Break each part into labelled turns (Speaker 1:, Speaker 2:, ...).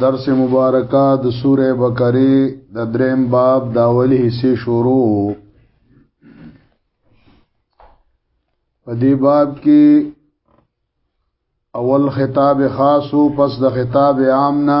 Speaker 1: درس مبارکه د سوره بقره د دریم باب د اولی حصے شروع په دې باب کې اول خطاب خاص او پس د خطاب عام نه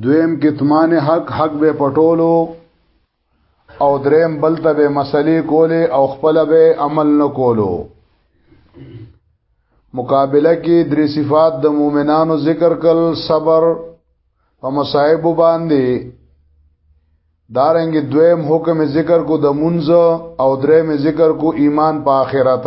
Speaker 1: دویم کتمان حق حق به پټولو او دریم بل ته به مسلې کولې او خپل به عمل نه کولو مقابله کې درې صفات د مؤمنانو ذکر کل صبر په مصائب باندې دارنګ دویم حکم ذکر کو د منځ او دریم ذکر کو ایمان په آخرت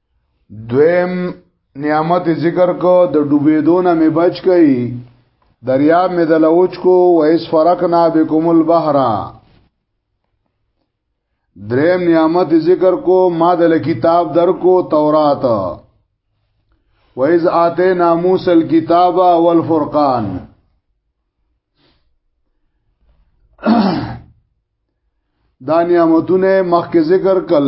Speaker 1: دویم نعمت ذکر کو د ډوبېدو نه مې بچ کئ دریاب مې د لوچ کو ویس فرقنا بكم البحر دریم نعمت ذکر کو ما د کتاب در کو تورات وَإِذْ آتَيْنَا مُوسَى الْكِتَابَ وَالْفُرْقَانَ دا نعمتونه مخکې ذکر کل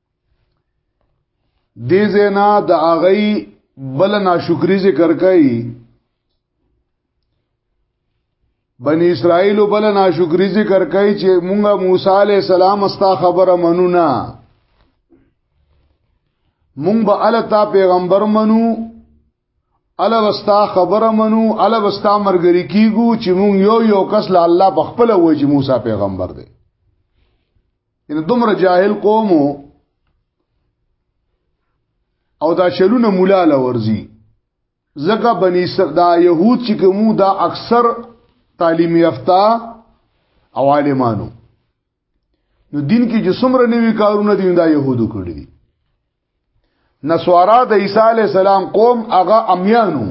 Speaker 1: دې زینا د اغي بل ناشکری ذکر کوي بنی اسرائیل بل ناشکری ذکر کوي چې مونږه موسی علی السلام استا خبره منو نه مونږ به التا پیغمبر منو الا وستا خبره منو الا وستا مرګری کیګو چې مونږ یو یو کس له الله په خپل وجه موسی پیغمبر دی ان دومره جاهل قوم او دا شلونه مولا لورزي زکه بني سر دا يهود چې کومو دا اکثر تعلیم یافته او عالمانو نو دین کې چې څومره نوي کارونه دي دا يهودو کړی دي نسوارا د عیسی علی السلام قوم هغه امیانو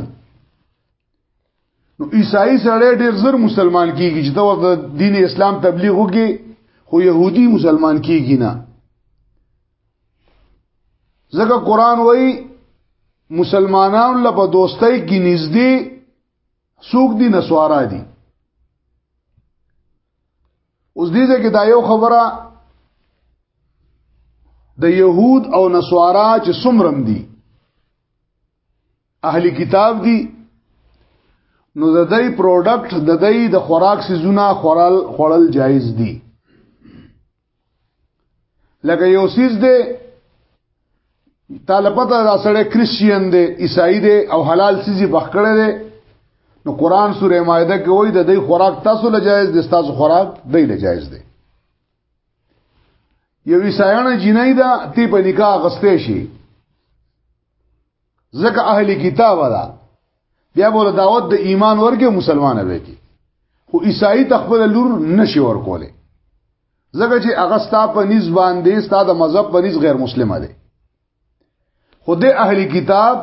Speaker 1: نو عیسائی سره ډیر زر مسلمان کیږي چې دا دین اسلام تبلیغ وکي خو يهودي مسلمان کیږي نه ځکه قران وایي مسلمانانو له په دوستۍ کې نږدې سوق دي نسوارا دي اوس دې ځکه دا یو خبره د يهود او نصارا چې سمرم دي اهلي کتاب دي نو د دې پروډکټ د دې د خوراک سيزونه خورل خورل جایز دي لکه یو سیز دی طالبته دا سړی کریسچین دی عیسائی دی او حلال سیزی بخکړه دی نو قران سوره مائده کې وایي د دې خوراک تاسو له جایز دي تاسو خوراک دی له جایز دی یو عیسایانه جنای دا تی په نکاح غسته شي ځکه اهلی کتاب ده بیا بوله دعوت د ایمان ورګه مسلمانه وي کی خو عیسائی تخپل لور نشي ورکوله ځکه چې هغه ستا په نس باندې ستا د مذهب په نس غیر مسلمه ده خو د اهلی کتاب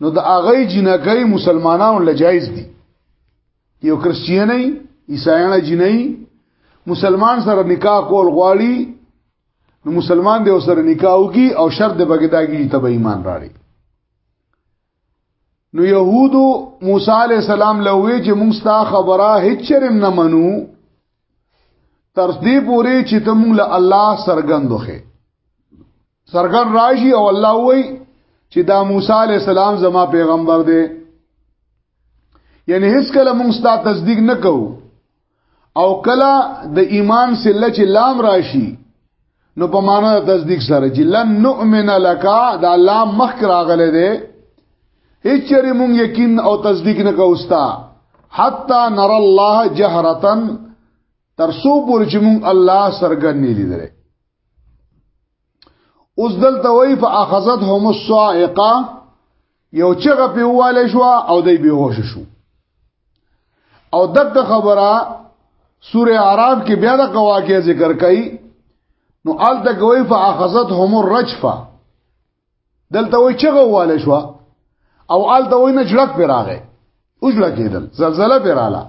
Speaker 1: نو د هغه جنکې مسلمانانو لجایز دي یو کرسچینای عیسایانه جنۍ مسلمان سره نکاح کول غواړي نو مسلمان دی سره نکاح وکي او شرط د بغداګي ته به ایمان راړي نو يهودو موسی عليه السلام لوي چې موږ ستا خبره هیڅ چرم نه منو تر دې پوري چې ته موږ له الله سرګندوخه سرګن راشي او الله وای چې دا موسی عليه السلام زما پیغمبر دی یعنی هیڅ کله موږ ستا تصدیق نه کوو او کله د ایمان سله چې لام راشي نو په معنا د تصدیق سره چې لن نؤمن لك دا لام مخک راغله ده هیڅ چره مونږ یقین او تصدیق نه کوستا حتا نر الله جهرتن تر سو پور چې مونږ الله سرګن نه لیدره اوس دلته وای فاخذت هم الصائقه یو چغه په واله شو او دی به هوش شو او دغه خبره سوره اعراف کې بیا د قواکه ذکر کړي نو آل تکوي فاخذت هم الرجفه دلته وای چغه واله شو او آلته وای نه جړک پر راغې اوس لګیدل زلزلہ پر رااله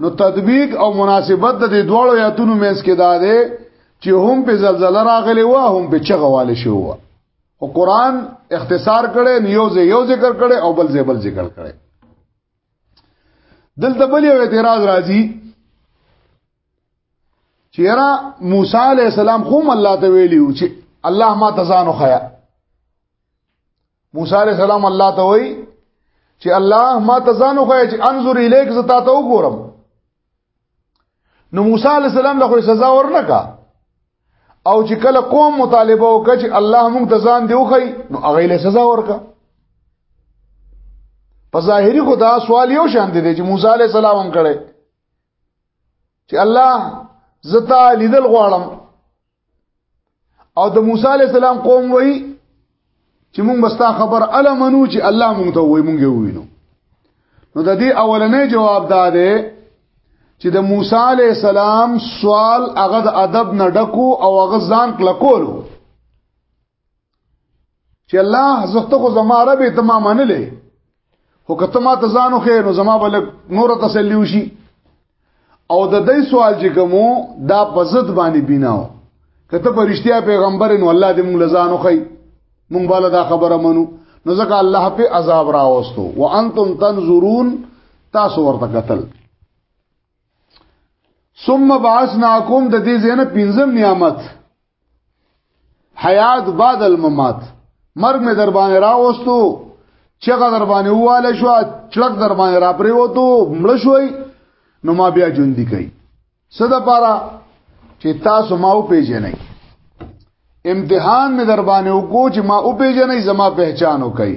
Speaker 1: نو تطبیق او مناسبت د دې دوړو یاتونو مېس کې دا ده چې هم په زلزلہ راغلی و هم په چغه واله شو و او قران اختصار کړي یو ځای یو ذکر کړي او بل ځای بل ذکر کړي دلته بل یو اعتراض راځي چیرې موسی علی السلام هم الله ته ویلیو چې الله ما تزانو خیا موسی علی السلام الله ته وی چې الله ما تزانو خیا چې انظر الیک زتا ته وګورم نو موسی علی السلام له سزا ورنکا او چې کله قوم مطالبه وکړي چې الله موږ ته ځان دی وخی نو هغه له سزا ورکا په ظاهری خدا سوال یو شان دی چې موسی علی السلام هم کړي چې الله زتا لیدل غواړم او د موسی علی السلام قوم وای چې مونږ بستا خبر الا منو چې الله مونږ ته وای مونږ وینو نو د دې اولنې جواب دا دی چې د موسی علی السلام سوال هغه د ادب نه ډکو او هغه ځان کلکولو چې الله زخته خو زما رب ته ما منلې خو کته ما ته ځانو خې نو زما بل نور تسلی وشي او د دې سوال چې کومو دا بزد باندې بناو کته پرشتیا پیغمبر نو الله دې موږ لزانو خې موږ بل دا خبره منو نو ځکه الله په عذاب راوستو وانتم تنظرون تاسو ورته قتل ثم بعثناکم د دې زنه پنځم نعمت حیات بعد الممات مرګ مې در باندې راوستو چغه در باندې واله شو چړک در باندې را پرې وته مړ شوي نو ما بیا ژوند دي کوي صدا پارا چې تاسو ما او پیژنې امتحان مې در باندې وکړو چې ما او پیژنې زما پہچان وکړي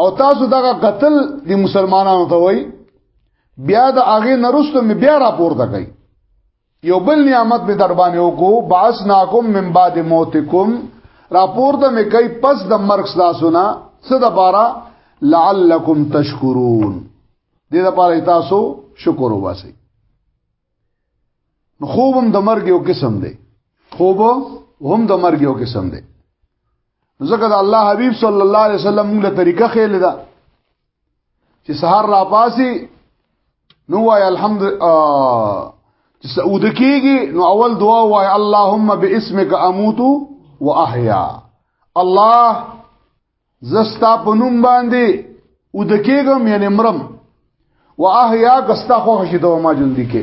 Speaker 1: او تاسو دغه قتل د مسلمانانو ته وای بیا د هغه نرسته می بیا راپورته کړي یو بل نعمت به در باندې وکړو باسناکم من بعد موتکم راپورته می کوي پس د مرګ تاسو نه څه د پاره لعلکم تشکرون دې د پاره تاسو شکر وباسئ نو خوبم د مرګ یو قسم دی خوب هم د مرګ یو قسم دی ځکه د الله حبيب صلی الله علیه وسلم موږ له طریقه خېل ده چې سحر را پاسي نو وای الحمد چې سعود کیږي نو اول دعا وای اللهم باسمک اموت واحیا الله زستا په نوم باندې ود کیږم یعنی مرم واحیا کستا خو شته ما جون دي کې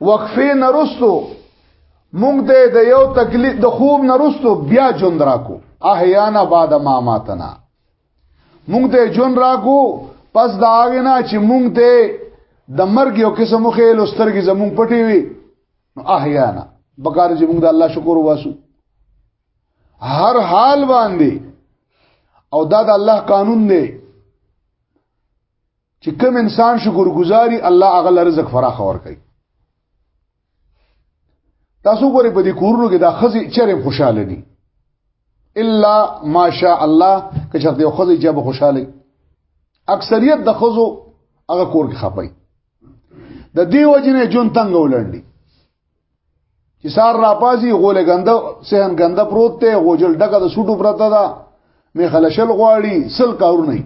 Speaker 1: وقفه نرستو مونږ ته د یو تکلیف د خوب نرستو بیا جون راکو احیانا بعد ما ماتنا مونږ ته جون راکو پس دا اغنا چې مونږ ته د مرګ یو قسم خو له سترګې زمون پټي وي نو احیانا بکار چې مونږ د الله شکر واسو هر حال باندې او دا د الله قانون دی چې کوم انسان شکر گزاري الله هغه رزق فراخ ور کوي تاسو ګورئ په دې کورونو کې دا خزي چیرې خوشاله دي الا ماشاء الله که چېرته یو خزي جواب خوشاله اکثریت د خزو هغه کور کې خپي د دې وجنه جون تنگ ولندي چې سار را پاسي غوله غنده سهن غنده پروت ته غوجل ډکه د سوټو پرته ده می خلشل غواړي سل کارونه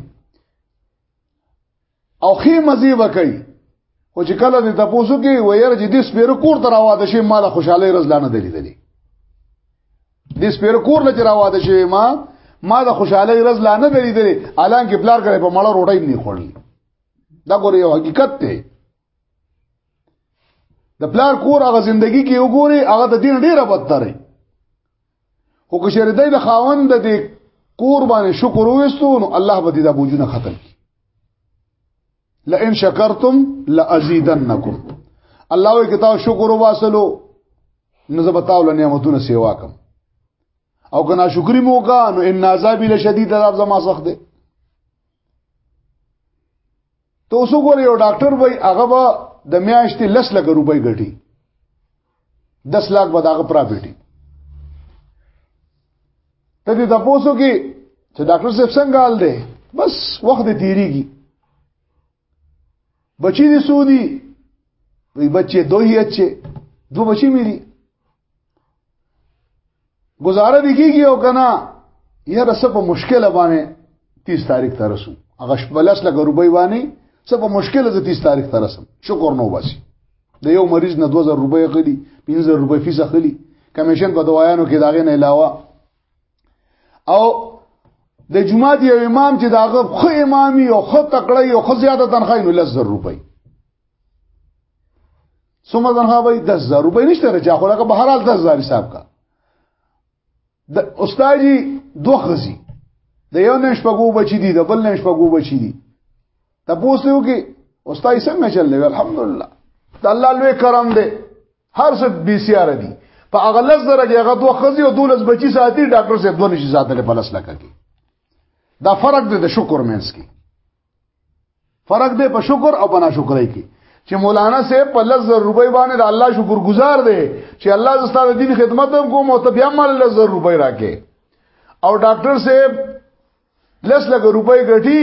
Speaker 1: او خې مزي وکي او چې کله دې تاسو کې وير چې دې سپیر کور تر واده شي مال خوشاله رزلانه دي دي دې سپیر کور لچ را واده شي ما ما د خوشاله رزلانه دي دي الان کې بلار کړي په مړه روټي نه خورلي دا ګور یو حقیقت دی د پلار کور هغه زندگی کې وګوري هغه د دین ډیره بدتره خو که شری دای د خاوند د دې کور باندې شکر وستو نو الله به دې د بوجونه ختم کړي لئن شکرتم لازیدنکم الله وی کتاب شکر وباسلو نو زبتاو له نعمتونو سیوا کوم او کنا شکری موکا نو ان عذاب لشدید عذاب زما سخت دی ته اوس وګورې یو ډاکټر وای هغه به د میاشتې لس لک روپۍ ګټي 10 لک به داغه پراپرټي ته دې تاسو کې چې ډاکټر صاحب څنګه حال دی بس وخت دې تیریږي بچی دې سودی وی بچي دوی اچي دو بچی مې دي گزاره دی کیږي او کنه یا رس په مشکل باندې 30 تاریخ ته رسو هغه شپلس لګ روپۍ باندې څه په مشکل ز 30 تاریخ ته رسم شکر نو باسي د یو مریض نه 2000 روپۍ خلی 5000 روپۍ فیس خلی کمیشن په دوايانو کې داغه نه علاوه او د جمعه دی امام چې داغه خو امامي او خو تکړه او خو زیاته تنخواه نو 1000 روپۍ څومره تنخواه به 10000 روپۍ نشته رچا خو لکه بهر حال 10000 حساب کا د استاد جی دوه خزي د یو نش پګو بچی دي د بل نش پګو بچی دي تاسو یو کې استاد څنګه چل دی الحمدلله د الله لوی کرم دی هر څه بي سي ار دي په اغلس درجه هغه دوه خزي او دولس بچی ساتي ډاکټر صاحب دوه نشي ساتل په لس لکه کې دا فرق دی د شکر مینس کې فرق دی په شکر او په ناشکرۍ کې چې مولانا صاحب په لزر روپۍ باندې د الله شکر گزار دی چې الله زستاده دین خدمت هم کوم او ته بیا مال لزر روپۍ راکې او ډاکټر صاحب لس لګ روپۍ ګټي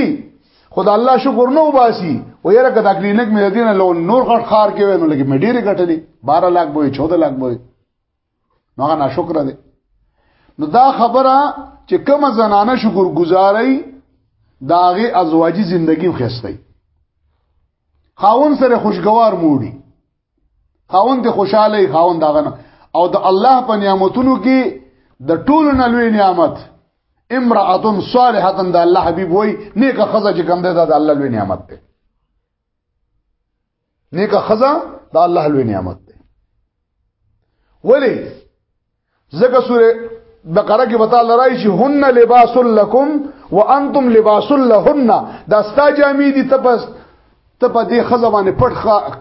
Speaker 1: خدا الله شکر نو باسي و یره کدا کلینک مې دین له نور خړ خار کې وینو لګي مې ډېری ګټلې 12 لاک بوې 14 لاک بوې نو هغه ناشکر دی نو دا خبره چې کوم زنانه شکر گزاري داغه ازواجی زندگی خسته خاون سره خوشگوار موړي خاون ته خوشاله خاون داغه او د الله په نعمتونو کې د ټولو نلوي نعمت امراه صالحه د الله حبيب وای نیکه خزه چې کوم ده د الله لوی نعمت ده نیکه خزا د الله لوی نعمت دی ولی زکه سوره بقره کې وتا لرای شي هن لباس لکم وانتم لباس لهن دا ستا جامې دي تپس ته په دې خزه باندې پټ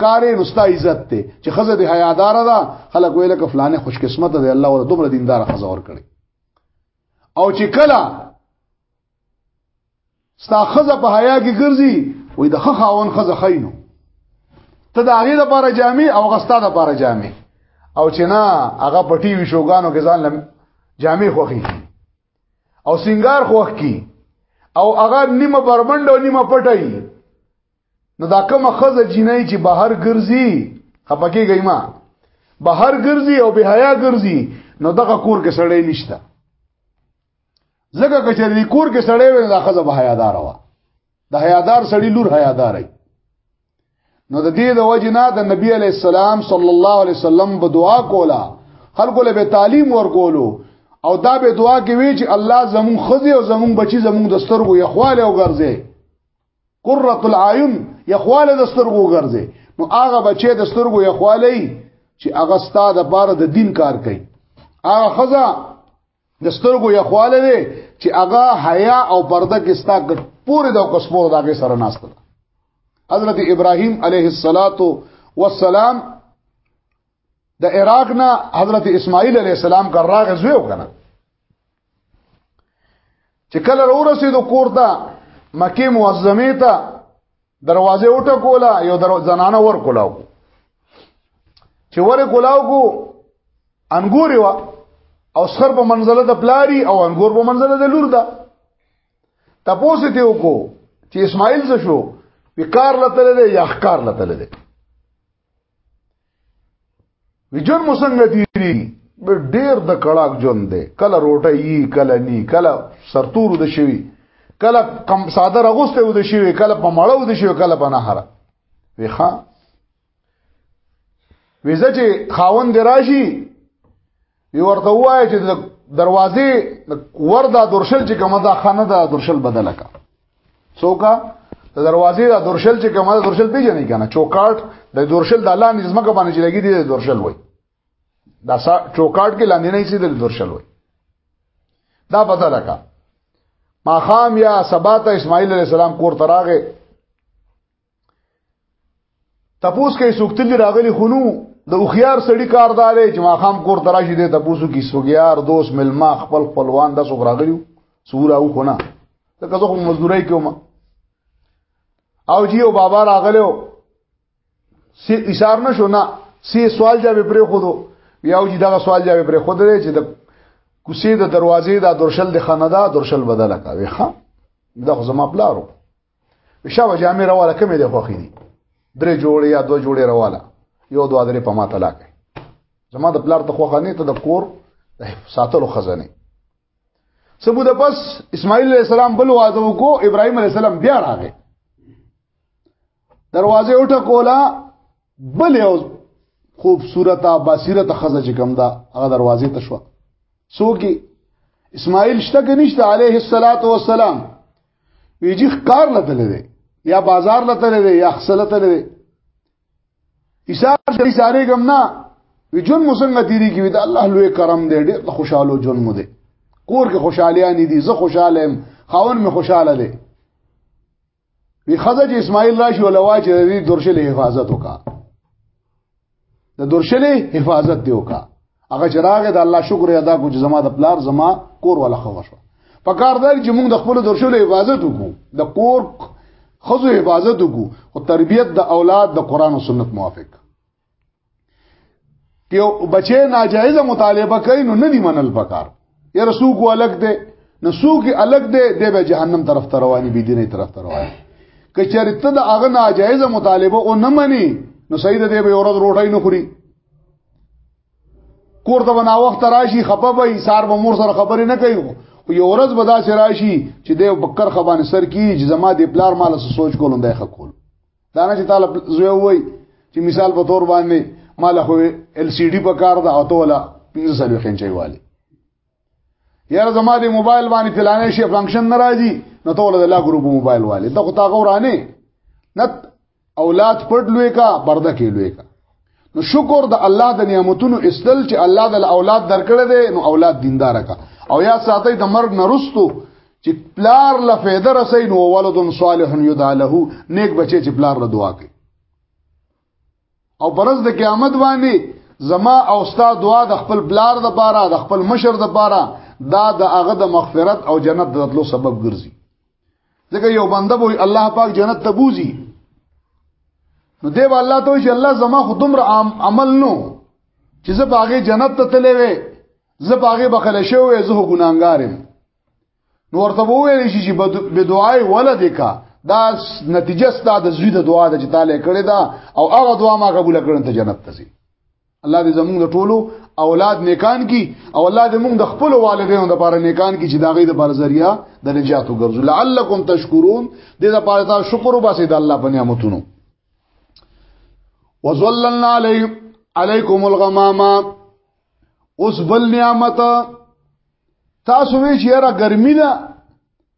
Speaker 1: کارې نستا عزت ته چې خزه دې حیادار ده خلک ویل ک فلانه خوش قسمت ده الله ور دومره دیندار خزه ور کړی او چې کله ستا خزه په حیا کې ګرځي وای د خخاون خزه خینو ته د هغه لپاره جامع او غستا لپاره جامع او چې نه هغه پټي وی شوګانو کې ځان لم جامع خوخي او سنگار خوخ کی او هغه نیمه بربند او نیمه پټي نو دا کومه خزه جنۍ چې بهر ګرځي خپکه گئی ما بهر ګرځي او به حیا ګرځي نو دغه کور کې سړی نشته زګه کچری کور کې سړی وي دا خزه به حیادار وا د حیادار سړی لور حیادار ای نو د دې د وجنا د نبی علی السلام صلی الله علیه وسلم په دعا کولا خلکو له به تعلیم ورکولو او دا به دعا کې وی چې الله زمون خزي او زمون بچي زمون د سترګو یخواله او ګرځي قرۃ العیون یخواله د سترګو ګرځي نو هغه بچي د سترګو یخواله چې هغه ستاده بار د دین کار کوي هغه خزه د سترګو یخواله دی چې هغه حیا او پرده کې ستا ګټ پورې د قسمو داګه سره ناشته حضرت ابراهیم علیه الصلاۃ والسلام د عراق نه حضرت اسماعیل علیه السلام کا راغ زوی وکنه چې کله ورسېدو کور ته مکه معظمه ته دروازه وټه کولا یو درو زنانه ور کولاو چې ور کولاو کو انګور وا او سر په منزله د پلاری او انګور په منزله د لور ده تپوس ته وکړو چې اسماعیل څه شو وکار لته له یا خکار لته له وجن مو څنګه تیری ډیر د کړهک جون دی کله روټه یی کله نی کله سرتور د شوی کله کم ساده رغوسته و د شوی کله په مړو د شوی کله په نهره وی ښا ویزه چې خاوند راشي وی ورته وای چې دروازې وردا درشل چې کومه دا خانه دا درشل بدله کا څوکا د دروازې دا درشل چې کومه دا درشل پیژنې کنه چوکاټ د درشل د لاندې زمکه باندې چې لګي دي د درشل وای دا چوکاټ کې لاندې نه سي د درشل وای دا بدله کا ما خام یا سبا ته اسماعیل علی السلام کور تراغه تپوس کوي څوک تل راغلي خونو د اوخيار سړی کاردار چې ما خام کور تراشي دي تپوسو کې سوګيار دوست ملما خپل خپلوان د څوک راغلي سورا او خونه ته که زه مزدوري کوم او جیو بابا راغلو سی اشار نشو نه سی سوال جواب پرې خودو یاو جی دا سوال جواب پرې خود لري چې د کوسې د دروازې د درشل د خندا درشل بدله کوي ښا دا خو زما بلارو شابه جامې راواله کمې دی خوخې دي درې جوړې یا دوه جوړې راواله یو دوه درې په ما طلاق زما د پلار ته خوخه نه ته د کور د ساتلو خزانه سبو د پس اسماعیل علیہ السلام بل واده وکړو ابراهیم علیہ السلام بیا راغی دروازه وټه کولا بل یو خوبصورت بصیرت خزه چې کوم دا هغه دروازه ته شو سوګي اسماعیل شته کې نشته علیه الصلاۃ والسلام ویجی ښکار لته لري یا بازار لته لري یا خصله ته لري ایثار شری ساره کوم نه وی جون مسنګ تیری کی وی دا الله لوی کرم دی ډیر خوشاله جون مو دی کور کې خوشالیا نه دي زه خوشاله يم خاون مې خوشاله دی وی خزه چې اسماعیل راشي ولوا چې د درشل حفاظت وکړه د درشلې حفاظت دی وکا هغه چې راغې د الله شکر ادا کو چې زما د پلار زما کور ولا خو شو په کار دی چې موږ د خپل درشلې حفاظت وکړو د کور خزو حفاظت وکړو او تربيت د اولاد د قران او سنت موافق یو بچي ناجایز مطالبه کوي نو نه دی منل پکار یا رسو کو الګ دی نو سو کې الګ دی د به جهنم طرف ته رواني بي دیني طرف ته رواني کچاري ته د هغه ناجایز مطالبه او نه مني نو سید دی به اورد روټای نه خوري کور ته بنا وخت راشي خپه به ایثار به مور سره خبرې نه کوي او یو ورځ به دا سراشي چې د بکر خبان سر کی چې زما د پلار مال سره سوچ کولم دای خکول دا نه چې تعالی زوی وای چې مثال په تور باندې مال خو ال سی ډي په کار دا او تولا 15 سال وخین چي والي یار زما دی موبایل باندې فلانه شي فنکشن ناراضي نو تولا د لا ګروپ موبایل والي دا خو تا غورانه نت اولاد پړ لوي کا برده کې لوي کا نو شکر د الله د نعمتونو استل چې الله د اولاد درکړې ده نو اولاد دیندار کا او یا ساتي د مرګ نرستو چې پلار له فایده رسې نو ولد صالح یدع له نیک بچي چې پلار له دعا کوي او پرز د قیامت باندې زما او ستا دعا د خپل پلار د پاره د خپل مشر د پاره دا د هغه د مغفرت او جنت د تلو سبب ګرځي ځکه یو بنده به الله پاک جنت ته بوزي نو دی به الله ته چې الله زما خو دومره عام عمل نو چې زه باغې جنت ته تللی وې زه باغې بخل شوې زه ګناګار یم نو ورته وویل شي چې به دعای ولد کا دا نتیجه ستاسو د زوی د دعا د چې تعالی کړی دا او هغه دعا ما قبول کړم ته جنت ته ځي الله دې زموږ د ټولو اولاد نیکان کی او الله دې موږ د خپل والدینو لپاره نیکان کی چې دا غي د بار ذریعہ د نجات وګرځو لعلکم تشکرون دې لپاره تاسو شکر وباسئ د الله په نعمتونو وظللنا علی علیکم الغمامه اوس بل نعمت تاسو وی چې را ګرمي ده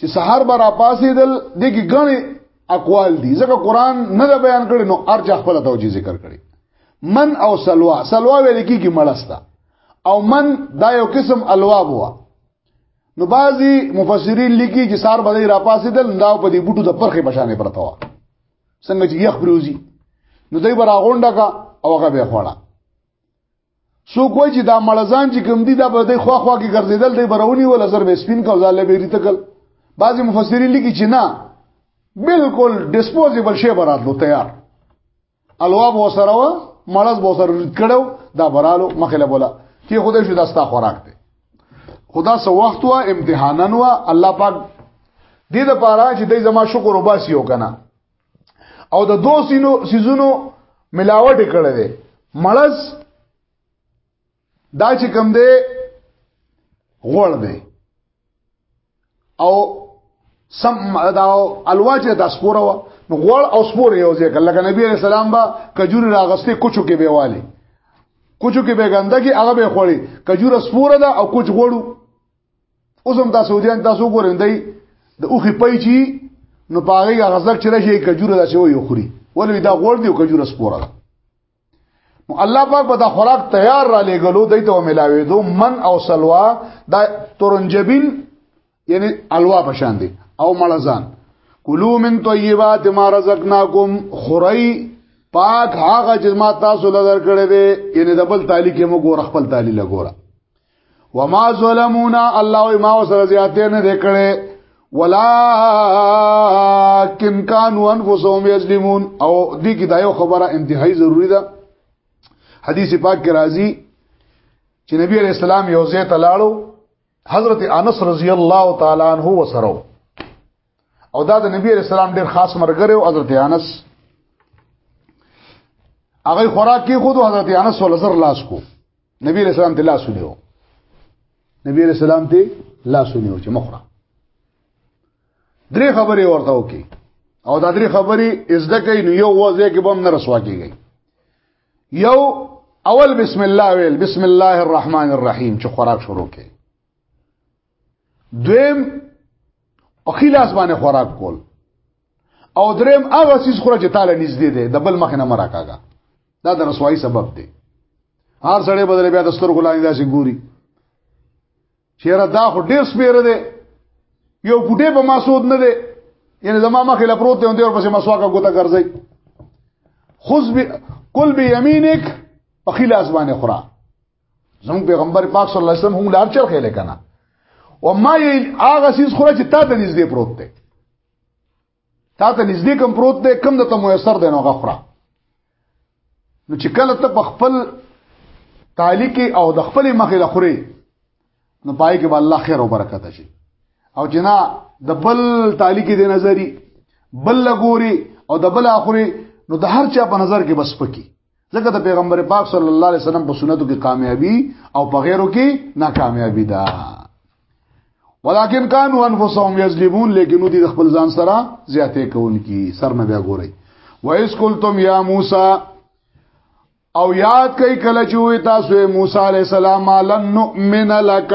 Speaker 1: چې سحر به را پاسې دل دګي غني اقوال دي ځکه قران نه دا بیان کړي نو ارجح خپل توجیه ذکر کړي من او سلوا سلوا ویل کیږي مړستا او من دا یو قسم الوا بوا نو بعضی مفسرین لیکي چې سار بدای را پاسې دل دا په دې بوټو د پرخه بشانه پرتا و څنګه چې یخ بروزي نو دوی برا غونډه کا او هغه به خوړه سو کوی چې دا ملزان چې کوم دي دا به د خوا خوا کې ګرځیدل دی برونی ول اثر به سپین کو ځاله به ریتکل بعضی مفسرین لیکي چې نه بالکل ډیسپوزیبل شی براتلو تیار الواب وسره و ملز به سره رد کړو دا برالو مخله بولا چې خدای شو داستا خوراک دی خدا سو وخت وا امتحانن وا الله پاک دې د پاره چې دای زما شکر وباسي او کنه او د دوه سینو سيزونو ملاوت کړي دي ملز دا چې کوم دی غوړ دی او سم دا الواج د سپوره و نو غوړ او سپور یو ځای کله لکه نبی رسول الله با کجوري راغستې کوچو کې بیواله کوچو کې بیګنده کې هغه به خوړي کجوره سپوره ده او کوچ غوړو اوس هم تاسو دې تاسو ګورئ دی د اوخي پي چی نو پاغي غزل چې راشي کجوره دا شوی یو خوري ولې دا غوړ دی او کجوره سپوره ده نو الله پاک به دا خوراک تیار را لګلو دای ته ملاوي دو من او سلوا دا تورنجبین یعنی الوا پشان دي او ملزان کلو من طیبات ما رزقناکم خری پاک هغه چې ما تاسو لږ کړی دی یعنی دبل تعالی کې مو ګور خپل تعالی لګوره وما ظلمونا الله ما وسره زیاتې نه وکړي ولكن كانوا انفسهم يظلمون او دې کې دا یو خبره انتهایی ضروری ده حدیث پاک کې راځي چې نبی عليه السلام یو ځای ته لاړو حضرت انس رضی الله تعالی عنہ وسره او دا د نبی عليه السلام ډېر خاص مرګره او حضرت انس هغه خوراک کې خود حضرت انس ولزر لاس کو نبی رسول الله ته لاس ونیو نبی رسول الله ته لاس ونیو چې مخره درې خبرې ورته وکي او دا درې خبرې ازده کوي نو یو وځه کې بم نه رسوا کیږي یو اول بسم الله ویل بسم الله الرحمن الرحیم چې خوراک شروع کړي دویم اخیلاس باندې خوراک کول او دریم هغه سیس خره چې تعالی نږدې دی د بل مخ نه مراکاګه دا د رسوایی سبب دی هر سړی بدل بیا د سترګو لاندې داسې ګوري چیرې دا خو ډیر سپیره دی یو ګټه په مسعود نه دی یعنی زما مخې لا پروت دی او دیر پسې مسواکه ګوته ګرځي خذ بی قل بیمینک په خلاص باندې خورا زموږ پیغمبر پاک صلی الله علیه وسلم هم لار چل خېل کنه و ما یې هغه سیس خورا چې تا ته نږدې پروت دی تا ته نږدې کم پروت دی کم د ته میسر دی نو غفره نو چې کله ته په خپل تعلیق او د خپل مخې لخري نو پای کې به الله خیر او برکت شي او چې نه د بل تعلیق دی نظری بل لګوري او د بل اخري نو د هر چا په نظر کې بس پکی ځکه د پیغمبر پاک صلی الله علیه وسلم په سنتو کې کامیابی او په غیرو کې ناکامیابی ده ولکن کانوا انفسهم یظلمون لیکن دوی د خپل ځان سره زیاتې کوونکی سر نه بیا ګوري وایس قلتم یا موسی او یاد کئ کله چې وې تاسو موسی علی السلام لن نؤمن لک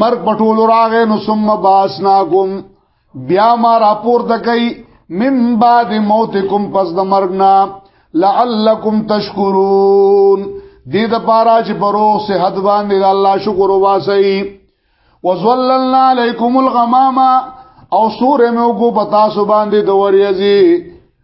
Speaker 1: مرګ پټول راغې نو ثم باسناکم بیا ما راپور دکې من بعد موتکم پس د مرګ نه لعلکم تشکرون دې د پاره چې پرو صحت باندې الله شکر واسي وزللنا علیکم الغمامه او سور مې وګو پتا سو باندې د وریځي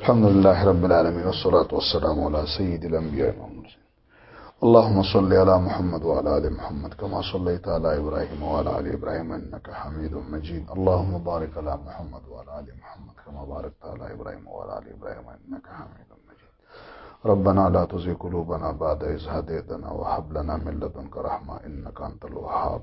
Speaker 1: الحمد لله رب العالمین والصلاه والسلام علی سید الانبیاء والمرسلین اللهم صل على محمد وعلى آل محمد كما صليت على إبراهيم وعلى آل إبراهيم إنك حميد مجيد اللهم بارك على محمد وعلى آل محمد كما باركت على إبراهيم وعلى آل إبراهيم إنك حميد مجيد ربنا لا تزغ قلوبنا بعد إذ هديتنا وهب لنا من لدنك رحمة إنك أنت الوهاب